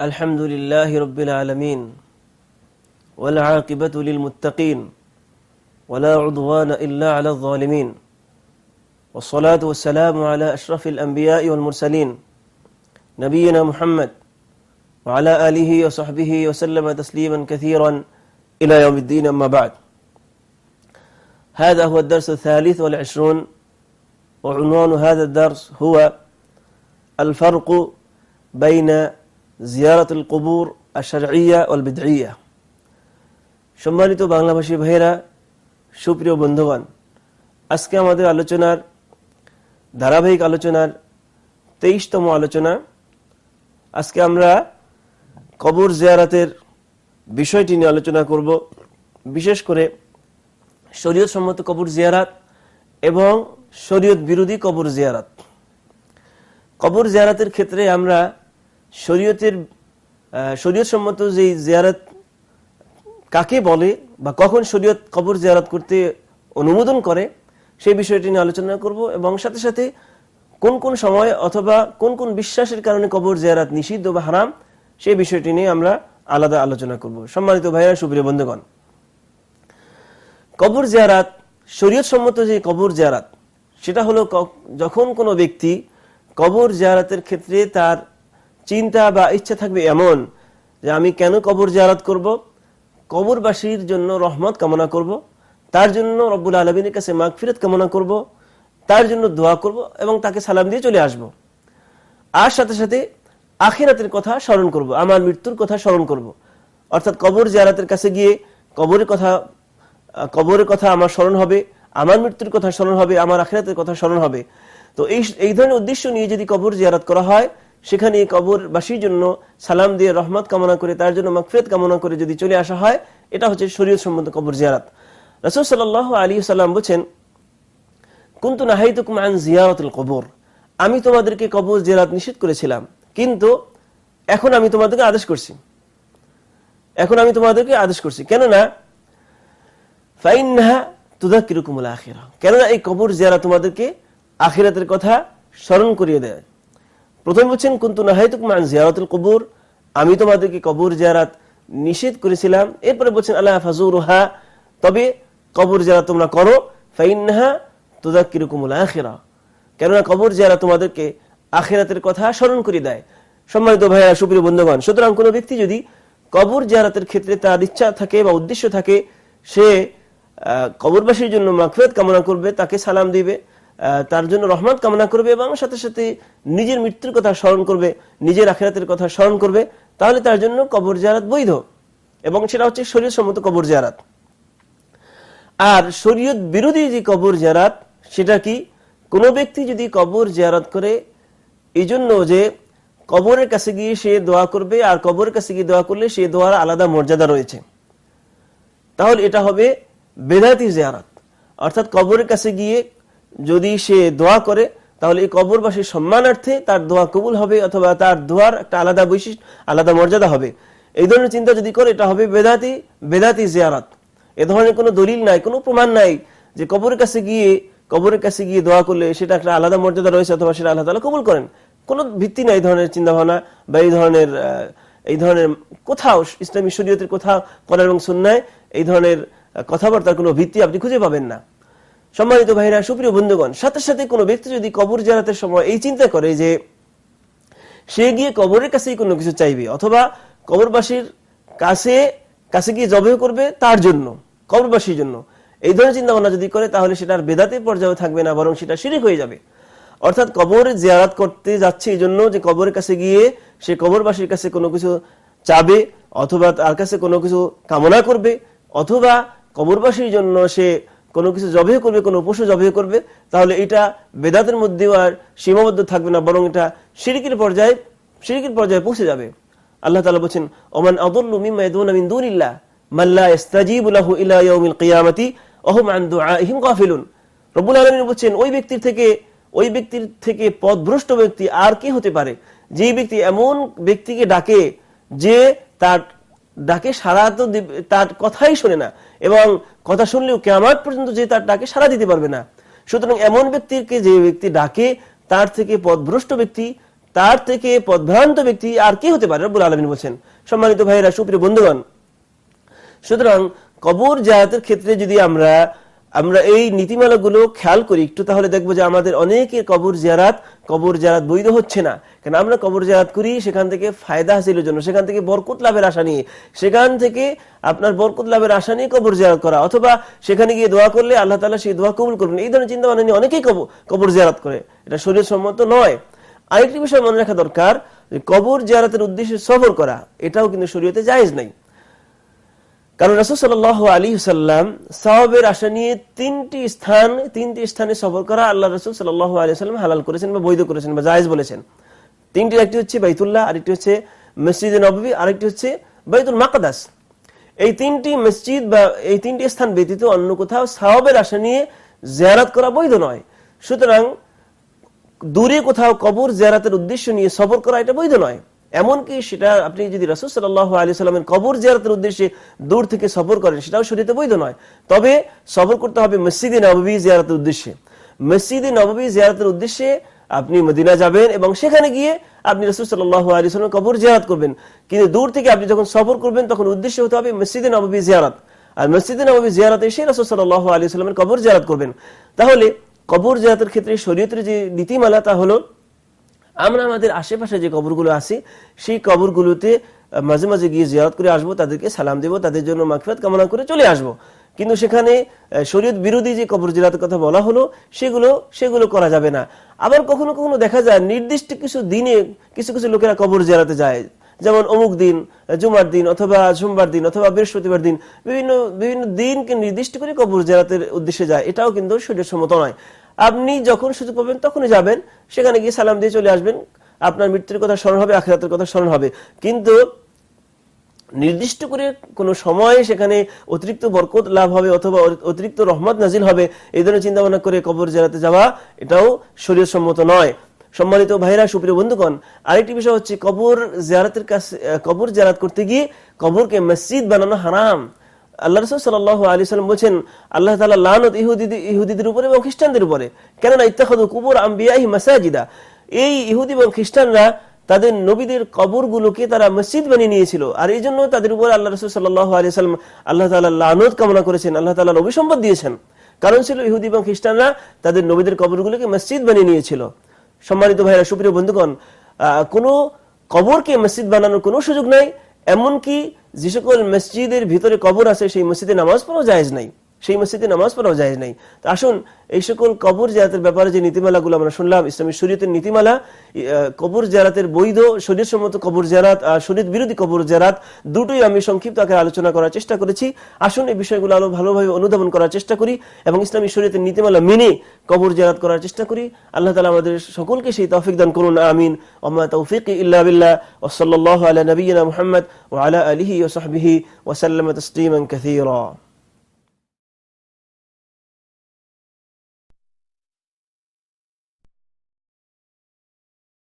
الحمد لله رب العالمين والعاقبة للمتقين ولا عضوان إلا على الظالمين والصلاة والسلام على أشرف الأنبياء والمرسلين نبينا محمد وعلى آله وصحبه وسلم تسليما كثيرا إلى يوم الدين أما بعد. هذا هو الدرس الثالث والعشرون وعنوان هذا الدرس هو الفرق بين জিয়ারাতুল কবুর আশারিয়া all বিদ্রিয়া সম্মানিত বাংলাভাষী ভাইয়েরা, সুপ্রিয় বন্ধুগণ, আজকে আমাদের আলোচনার ধারাবাহিক আলোচনার তেইশতম আলোচনা। আজকে আমরা কবর জিয়ারাতের বিষয়টি নিয়ে আলোচনা করব। বিশেষ করে শরীয়ত সম্মত কবর জিয়ারাত এবং শরীয়ত বিরোধী কবর জিয়ারাত। কবর জিয়ারাতের ক্ষেত্রে আমরা শরীয়তের শরীয়ত সম্মত যে জিয়ারাত কাকে বলে বা কখন শরীয়ত কবর জিয়ারত করতে অনুমোদন করে, সেই বিষয়টি নিয়ে আলোচনা করব এবং সাথে সাথে কোন কোন সময় অথবা কোন কোন বিশ্বাসের কারণে কবর জিয়ারাত নিষিদ্ধ বা হারাম, সেই বিষয়টি নিয়ে আমরা আলাদা আলোচনা করব। সম্মানিত ভাইয়া সুপ্রিয় বন্ধুগণ, কবর জিয়ারাত শরীয়ত সম্মত যে কবর জিয়ারাত, সেটা হলো যখন কোনো ব্যক্তি কবর জিয়ারাতের ক্ষেত্রে তার চিন্তা বা ইচ্ছা থাকবে এমন যে আমি কেন কবর জিয়ারাত করব? কবরবাসীর জন্য রহমত কামনা করব। তার জন্য রব্বুল আলমিনের কাছে মাগফিরত কামনা করব। তার জন্য দোয়া করব এবং তাকে সালাম দিয়ে চলে আসব। আর সাথে সাথে আখিরাতের কথা স্মরণ করব, আমার মৃত্যুর কথা স্মরণ করব। অর্থাৎ কবর জিয়ারাতের কাছে গিয়ে কবরের কথা কবরের কথা আমার স্মরণ হবে, আমার মৃত্যুর কথা স্মরণ হবে, আমার আখিরাতের কথা স্মরণ হবে। তো এই এই ধরনের উদ্দেশ্য নিয়ে যদি কবর জিয়ারাত করা হয় সেখানে কবরবাসীর জন্য সালাম দিয়ে রহমত কামনা করে, তার জন্য মকফিরত কামনা করে যদি চলে আসা হয়, এটা হচ্ছে শরীয়ত সম্বন্ধ কবর জিয়ারাত। রসুল সাল আলী সাল্লাম বলছেন, কুন্তু নাহাইতুকুম আন জিয়ারতুল কবর। আমি তোমাদেরকে কবর জিয়ারাত নিষেধ করেছিলাম, কিন্তু এখন আমি তোমাদেরকে আদেশ করছি। এখন আমি তোমাদেরকে আদেশ করছি। কেননা, ফাইনহা তুদাকিরুকুমুল আখিরা। কেননা এই কবর জিয়ারা তোমাদেরকে আখিরাতের কথা স্মরণ করিয়ে দেয়। প্রথম বলছেন, কুন্তু নাহাইতুকুমান জিয়ারতুল কবুর? আমি তোমাদেরকে কবর জিয়ারাত নিষেধ করেছিলাম। এরপরে বলছেন আল্লাহ ফাজুরহা তবে কবর জিয়ারাত তোমরা করো ফাইনহা তুদাকিরুকুমুল আখিরা। কেননা কবর জিয়ারা তোমাদেরকে আখিরাতের কথা স্মরণ করে দেয়। সম্মানিত ভাইয়া, সুপ্রিয় বন্ধুগণ, সুতরাং কোনো ব্যক্তি যদি কবর জিয়ারাতের ক্ষেত্রে তার ইচ্ছা থাকে বা উদ্দেশ্য থাকে, সে কবরবাসীর জন্য মাখফেদ কামনা করবে, তাকে সালাম দিবে। তার জন্য রহমত কামনা করবে এবং সাথে সাথে নিজের মৃত্যুর কথা স্মরণ করবে, নিজের আখেরাতের কথা স্মরণ করবে, তাহলে তার জন্য কবর জারাত বৈধ। এবং সেটা হচ্ছে শরীর সম্মত কবর জারাত আর শরীয়ত বিরোধী যে কবর জারাত সেটা কি? কোনো ব্যক্তি যদি কবর জারাত করে এই জন্য যে কবরের কাছে গিয়ে সে দোয়া করবে, আর কবরের কাছে গিয়ে দোয়া করলে সে দোয়ার আলাদা মর্যাদা রয়েছে। তাহলে এটা হবে বেদাতি জিয়ারাত। অর্থাৎ কবরের কাছে গিয়ে যদি সে দোয়া করে, তাহলে এই কবরবাসীর সম্মানার্থে তার দোয়া কবুল হবে অথবা তার দোয়ার একটা আলাদা বৈশিষ্ট্য, আলাদা মর্যাদা হবে। এই ধরনের চিন্তা যদি করে, এটা হবে বেদাতি বেদাতি জিয়ারাত। এ ধরনের কোনো দলিল নাই, কোনো প্রমাণ নাই যে কবরের কাছে গিয়ে, কবরের কাছে গিয়ে দোয়া করলে সেটা একটা আলাদা মর্যাদা রয়েছে অথবা সেটা আল্লাহ তালা কবুল করেন। কোনো ভিত্তি নাই এই ধরনের চিন্তা ভাবনা বা এই ধরনের এই ধরনের কোথাও, ইসলামী শরীয়তের কোথাও করার এবং সুন্নায় এই ধরনের কথাবার্তার কোনো ভিত্তি আপনি খুঁজে পাবেন না। সম্মানিত ভাইরা, সুপ্রিয় বন্ধুগণ, সাথে সাথে কোনো ব্যক্তি যদি কবর জারাতের সময় এই চিন্তা করে যে সে গিয়ে কবরের কাছেই কোনো কিছু চাইবে, অথবা কবরবাসীর কাছে কাছে গিয়ে জবে করবে তার জন্য, কবরবাসীর জন্য, এই ধরনের চিন্তা ভাবনা যদি করে, তাহলে সেটার বেদাতে পর্যায়ে থাকবে না, বরং সেটা শিরিক হয়ে যাবে। অর্থাৎ কবর জিয়ারাত করতে যাচ্ছে এই জন্য যে কবরের কাছে গিয়ে সে কবরবাসীর কাছে কোনো কিছু চাবে, অথবা তার কাছে কোনো কিছু কামনা করবে, অথবা কবরবাসীর জন্য সে কোনো কিছু জবে করবে, কোনো পশু জবে করবে, তাহলে এটা বেদাতের মধ্যেও আর সীমাবদ্ধ থাকবে না, বরং এটা সিরিকির পর্যায়ে সিরিকির পর্যায়ে পৌঁছে যাবে। আল্লাহ তালা বলছেন, ওমান আদুল্লু মিম্মা ওই ব্যক্তির থেকে ব্যক্তি আর কি হতে পারে? যে ব্যক্তি এমন ব্যক্তিকে ডাকে যে তার ডাকে সারা তো তার কথাই শোনে না। এবং কথা শুনলেও কেমন পর্যন্ত যে তার ডাকে সারা দিতে পারবে না। সুতরাং এমন ব্যক্তিকে যে ব্যক্তি ডাকে, তার থেকে পদভ্রষ্ট ব্যক্তি, তার থেকে পদভ্রান্ত ব্যক্তি আর কে হতে পারে? রব্বুল আলমিন বলছেন। সম্মানিত ভাইরা সুপ্রিয় বন্ধুগণ, সুতরাং কবর জায়াতের ক্ষেত্রে যদি আমরা আমরা এই নীতিমালাগুলো খেয়াল করি, একটু তাহলে দেখব যে আমাদের অনেকের কবর জিয়ারাত কবর জিয়ারাত বৈধ হচ্ছে না। কেন আমরা কবর জিয়ারাত করি, সেখান থেকে ফায়দা হাসিলের জন্য, সেখান থেকে বরকত লাভের আশা নিয়ে। সেখান থেকে আপনার বরকত লাভের আশা নিয়ে কবর জিয়ারাত করা, অথবা সেখানে গিয়ে দোয়া করলে আল্লাহ তালা সেই দোয়া কবুল করবেন। এই ধরনের চিন্তা নিয়ে অনেকেই কবর জিয়ারাত করে। এটা শরীর সম্মত নয়। আরেকটি বিষয় মনে রাখা দরকার কবর জিয়ারাতের উদ্দেশ্যে সফর করা, এটাও কিন্তু শরীয়তে জায়েজ নাই। কারণ রাসুল সাল আলী সাল্লাম সাহাবের আশা নিয়ে তিনটি স্থান, তিনটি স্থানে সফর করা আল্লাহ রসুল সাল আলী সাল্লাম হালাল করেছেন বা বৈধ করেছেন বা জায়েজ বলেছেন। তিনটি, একটি হচ্ছে বাইতুল্লাহ, আরেকটি হচ্ছে মসজিদ নবী আরেকটি হচ্ছে বাইতুল মাকাদাস। এই তিনটি মসজিদ বা এই তিনটি স্থান ব্যতীত অন্য কোথাও সাহাবের আশা নিয়ে জিয়ারাত করা বৈধ নয়। সুতরাং দূরে কোথাও কবর জিয়ারাতের উদ্দেশ্য নিয়ে সফর করা এটা বৈধ নয়। এমনকি সেটা আপনি যদি রাসুল সাল্লাহ আলী সাল্লামের কবর জিয়ারতের উদ্দেশ্যে দূর থেকে সফর করেন, সেটাও শরীরে বৈধ নয়। তবে সফর করতে হবে মসজিদে নবী জিয়ারতের উদ্দেশ্যে। মসজিদে নবী জিয়ারতের উদ্দেশ্যে আপনি মদিনা যাবেন এবং সেখানে গিয়ে আপনি রসুল সাল্লাহ আলী সাল্লাম কবর জিয়ারত করবেন। কিন্তু দূর থেকে আপনি যখন সফর করবেন, তখন উদ্দেশ্য হতে হবে মসজিদে নবী জিয়ারত। আর মসজিদে নবী জিয়ারত এসে রসুল সাল্লাহ আলী সাল্লামের কবর জিয়ারত করবেন। তাহলে কবর জিয়ারতের ক্ষেত্রে শরীয়তের যে নীতিমালা তা হলো আমরা আমাদের আশেপাশে যে কবরগুলো আছে, সেই কবরগুলোতে মাঝে মাঝে গিয়ে জিয়ারত করে আসব, তাদেরকে সালাম দেব, তাদের জন্য মাকফিরাত কামনা করে চলে আসব। কিন্তু সেখানে শরীয়ত বিরোধী যে কবর জিরাতের কথা বলা হলো, সেগুলো সেগুলো করা যাবে না। আবার কখনো কখনো দেখা যায়, নির্দিষ্ট কিছু দিনে কিছু কিছু লোকেরা কবর জিরাতে যায়। যেমন অমুক দিন জুমার দিন অথবা সোমবার দিন অথবা বৃহস্পতিবার দিন, বিভিন্ন বিভিন্ন দিনকে নির্দিষ্ট করে কবর জেরাতের উদ্দেশ্যে যায়। এটাও কিন্তু শরীর সম্মত নয়। আপনি যখন সুযোগ পাবেন, তখনই যাবেন। সেখানে গিয়ে সালাম দিয়ে চলে আসবেন। আপনার মৃত্যুর কথা স্মরণ হবে, আখেরাতের কথা স্মরণ হবে। কিন্তু নির্দিষ্ট করে কোনো সময় সেখানে অতিরিক্ত বরকত লাভ হবে অথবা অতিরিক্ত রহমত নাজিল হবে, এই ধরনের চিন্তা ভাবনা করে কবর জেরাতে যাওয়া, এটাও শরীর সম্মত নয়। সম্মানিত ভাইরা, সুপ্রিয় বন্ধুগণ, আরেকটি বিষয় হচ্ছে কবর জিয়ারাতের কাছে, কবর জিয়ারাত করতে গিয়ে কবরকে মসজিদ বানানো হারাম। আল্লাহ রসুল সাল আলী সাল্লাম বলছেন, আল্লাহ তালা লানত ইহুদি ইহুদিদের উপরে এবং খ্রিস্টানদের উপরে, কেননা ইত্তাখাদু কুবুর আম্বিয়াহি মাসাজিদা। এই ইহুদি এবং খ্রিস্টানরা তাদের নবীদের কবরগুলোকে তারা মসজিদ বানিয়ে নিয়েছিল। আর এই জন্য তাদের উপর আল্লাহ রসুল সাল্লাহ আলী সাল্লাম আল্লাহ তালা লানত কামনা করেছেন, আল্লাহ তালা নবী দিয়েছেন। কারণ ছিল ইহুদি এবং খ্রিস্টানরা তাদের নবীদের কবরগুলোকে মসজিদ বানিয়ে নিয়েছিল। সম্মানিত ভাইরা, সুপ্রিয় বন্ধুগণ কোনো কবরকে মসজিদ বানানোর কোনো সুযোগ নাই। এমনকি যে সকল মসজিদের ভিতরে কবর আছে সেই মসজিদে নামাজ পড়াও জায়েজ নাই। সেই মসজিদে নামাজ পড়াও যায় নাই। তো আসুন, এই সকল কবর জায়াতের ব্যাপারে যে নীতিমালাগুলো আমরা শুনলাম, ইসলামী শরীয়তের নীতিমালা কবর জারাতের বৈধ শরীর সম্মত কবর জারাত আর শরীর বিরোধী কবর জারাত দুটোই আমি সংক্ষিপ্ত আকারে আলোচনা করার চেষ্টা করেছি। আসুন, এই বিষয়গুলো আরও ভালোভাবে অনুধাবন করার চেষ্টা করি এবং ইসলামী শরীয়তের নীতিমালা মেনে কবর জারাত করার চেষ্টা করি। আল্লাহ তালা আমাদের সকলকে সেই তৌফিক দান করুন, আমিন। তৌফিক ইল্লা বিল্লাহ ওসল্লাহ আলা নবীনা মুহাম্মদ ওয়া আলা আলিহি ওয়া সাহবিহি ওয়া সাল্লাম তাসলিমান কাসীরা।